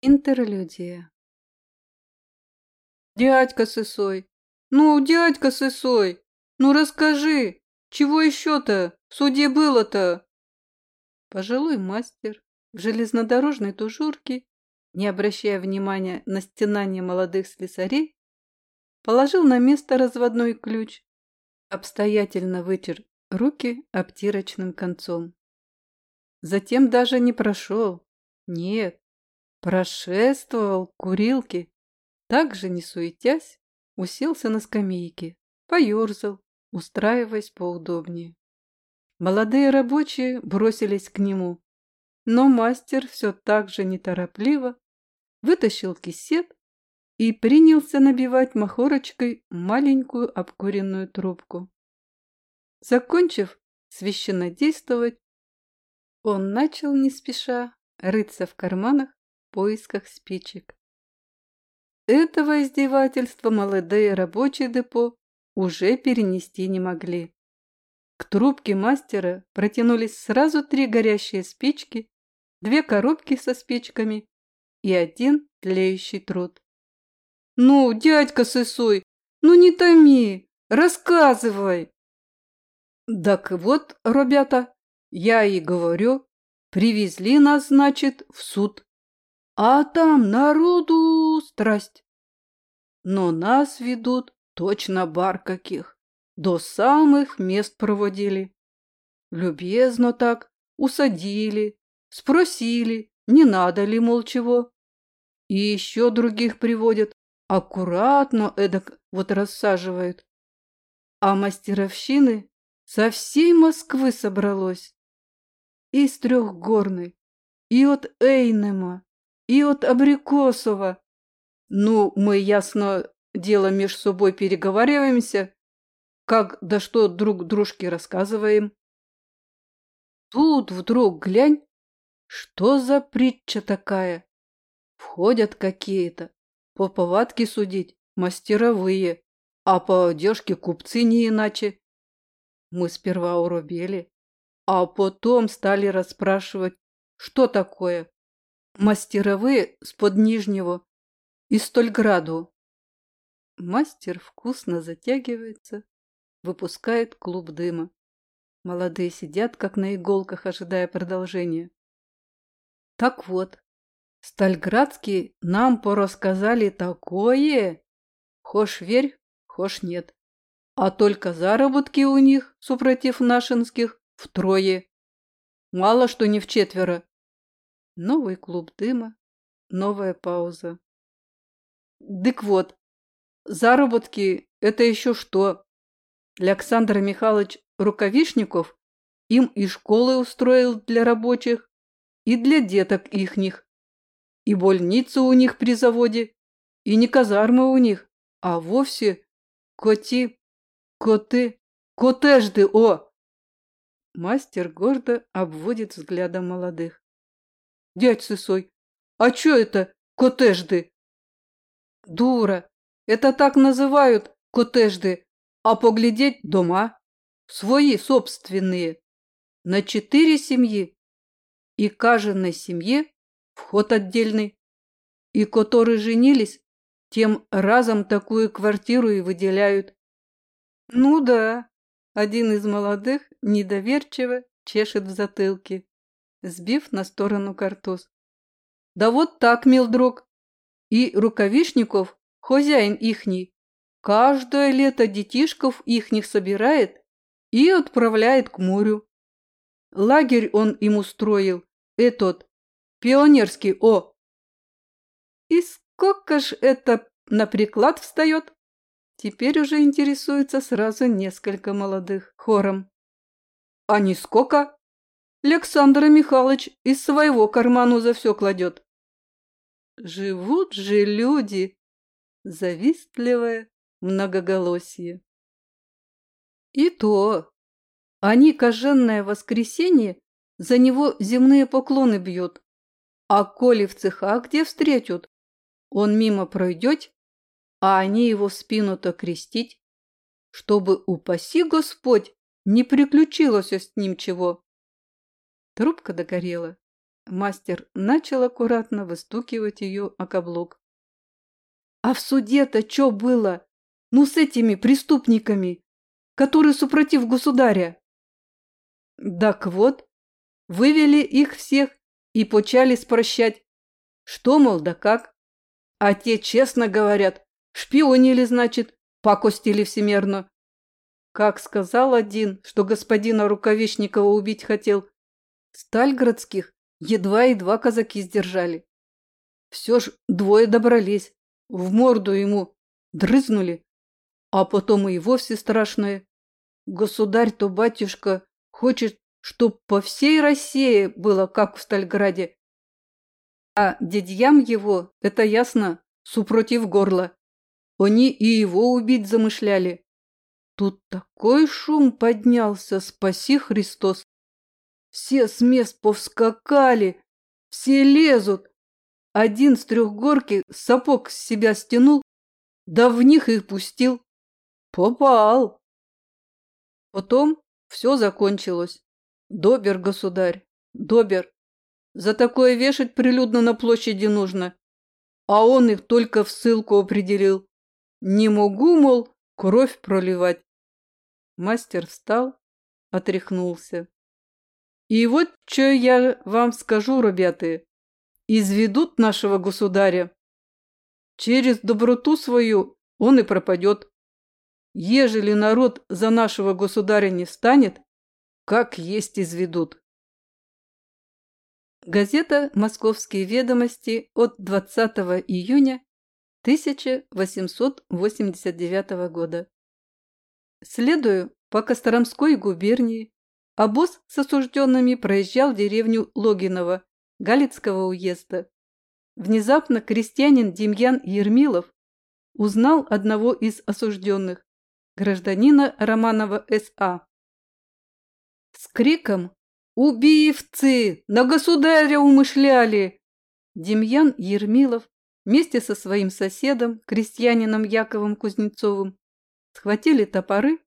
Интерлюдия. Дядька Сысой! Ну, дядька Сысой! Ну, расскажи, чего еще-то в суде было-то? Пожилой мастер в железнодорожной тужурке, не обращая внимания на стенание молодых слесарей, положил на место разводной ключ, обстоятельно вытер руки обтирочным концом. Затем даже не прошел, нет, Прошествовал к курилке, также не суетясь, уселся на скамейке, поерзал, устраиваясь поудобнее. Молодые рабочие бросились к нему, но мастер все так же неторопливо вытащил кисет и принялся набивать махорочкой маленькую обкуренную трубку. Закончив священно действовать, он начал не спеша рыться в карманах поисках спичек. Этого издевательства молодые рабочие депо уже перенести не могли. К трубке мастера протянулись сразу три горящие спички, две коробки со спичками и один тлеющий труд. «Ну, дядька Сысой, ну не томи, рассказывай!» «Так вот, ребята, я и говорю, привезли нас, значит, в суд а там народу страсть. Но нас ведут точно бар каких, до самых мест проводили. Любезно так усадили, спросили, не надо ли, мол, чего. И еще других приводят, аккуратно эдак вот рассаживают. А мастеровщины со всей Москвы собралось. Из Трехгорной, и от Эйнема, и от Абрикосова. Ну, мы, ясно дело, меж собой переговариваемся, как да что друг дружке рассказываем. Тут вдруг глянь, что за притча такая? Входят какие-то, по повадке судить, мастеровые, а по одежке купцы не иначе. Мы сперва уробели, а потом стали расспрашивать, что такое, мастеровые с-под Нижнего и Стольграду. Мастер вкусно затягивается, выпускает клуб дыма. Молодые сидят, как на иголках, ожидая продолжения. Так вот, Стальградские нам порассказали такое, хошь верь, хошь нет. А только заработки у них, супротив нашинских, втрое. Мало что не в четверо. Новый клуб дыма, новая пауза. Дык вот, заработки – это еще что? Александр Михайлович Рукавишников им и школы устроил для рабочих, и для деток ихних, и больницу у них при заводе, и не казармы у них, а вовсе коти, коты, котежды, о! Мастер гордо обводит взглядом молодых дядь Сысой. А чё это котежды? Дура, это так называют котежды, а поглядеть дома. Свои собственные. На четыре семьи. И каждой семье вход отдельный. И которые женились, тем разом такую квартиру и выделяют. Ну да, один из молодых недоверчиво чешет в затылке сбив на сторону картуз. Да вот так, мил друг. И рукавишников, хозяин ихний, каждое лето детишков ихних собирает и отправляет к морю. Лагерь он им устроил, этот, пионерский, о. И сколько ж это на приклад встает? Теперь уже интересуется сразу несколько молодых хором. А не сколько? Александр Михайлович из своего кармана за все кладет. Живут же люди, завистливое многоголосие. И то, они коженное воскресенье за него земные поклоны бьют, а коли в цехах где встретят, он мимо пройдет, а они его в спину-то крестить, чтобы, упаси Господь, не приключилось с ним чего. Трубка догорела. мастер начал аккуратно выстукивать ее о каблук. «А в суде-то что было? Ну, с этими преступниками, которые супротив государя?» «Так вот, вывели их всех и почали спрощать, что, мол, да как. А те честно говорят, шпионили, значит, пакостили всемерно. Как сказал один, что господина Рукавишникова убить хотел, Стальгородских едва-едва казаки сдержали. Все ж двое добрались, в морду ему дрызнули, а потом и вовсе страшное. Государь-то, батюшка, хочет, чтоб по всей России было, как в Стальграде. А дядьям его, это ясно, супротив горла. Они и его убить замышляли. Тут такой шум поднялся, спаси Христос. Все с мест повскакали, все лезут. Один с трехгорки сапог с себя стянул, да в них их пустил. Попал. Потом все закончилось. Добер, государь, добер. За такое вешать прилюдно на площади нужно. А он их только в ссылку определил. Не могу, мол, кровь проливать. Мастер встал, отряхнулся. И вот что я вам скажу, ребята. Изведут нашего государя. Через доброту свою он и пропадет. Ежели народ за нашего государя не станет, как есть изведут. Газета «Московские ведомости» от 20 июня 1889 года. Следую по Костромской губернии, обоз с осужденными проезжал деревню Логиново Галицкого уезда. Внезапно крестьянин Демьян Ермилов узнал одного из осужденных, гражданина Романова С.А. С криком «Убивцы! На государя умышляли!» Демьян Ермилов вместе со своим соседом, крестьянином Яковом Кузнецовым, схватили топоры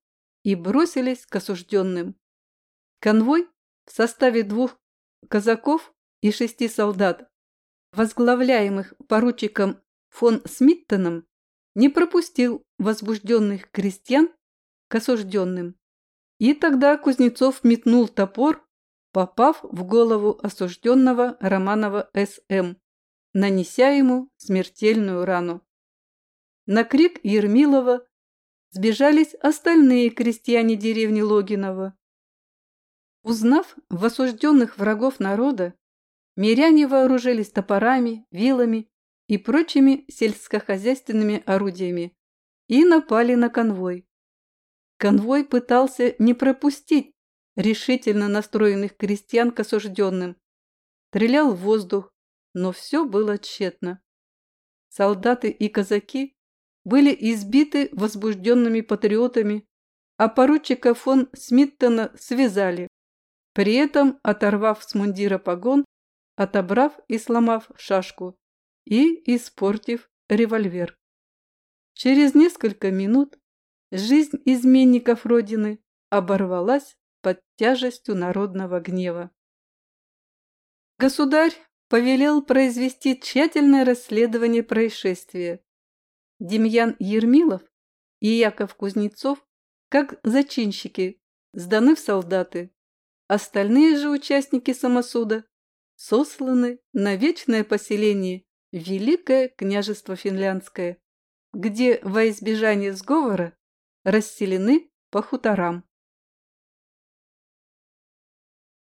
и бросились к осужденным. Конвой в составе двух казаков и шести солдат, возглавляемых поручиком фон Смиттоном, не пропустил возбужденных крестьян к осужденным. И тогда Кузнецов метнул топор, попав в голову осужденного Романова С.М., нанеся ему смертельную рану. На крик Ермилова сбежались остальные крестьяне деревни Логинова. Узнав в осужденных врагов народа, миряне вооружились топорами, вилами и прочими сельскохозяйственными орудиями и напали на конвой. Конвой пытался не пропустить решительно настроенных крестьян к осужденным, стрелял в воздух, но все было тщетно. Солдаты и казаки были избиты возбужденными патриотами, а поручика фон Смиттона связали, при этом оторвав с мундира погон, отобрав и сломав шашку и испортив револьвер. Через несколько минут жизнь изменников Родины оборвалась под тяжестью народного гнева. Государь повелел произвести тщательное расследование происшествия. Демьян Ермилов и Яков Кузнецов, как зачинщики, сданы в солдаты. Остальные же участники самосуда сосланы на вечное поселение Великое княжество Финляндское, где во избежание сговора расселены по хуторам.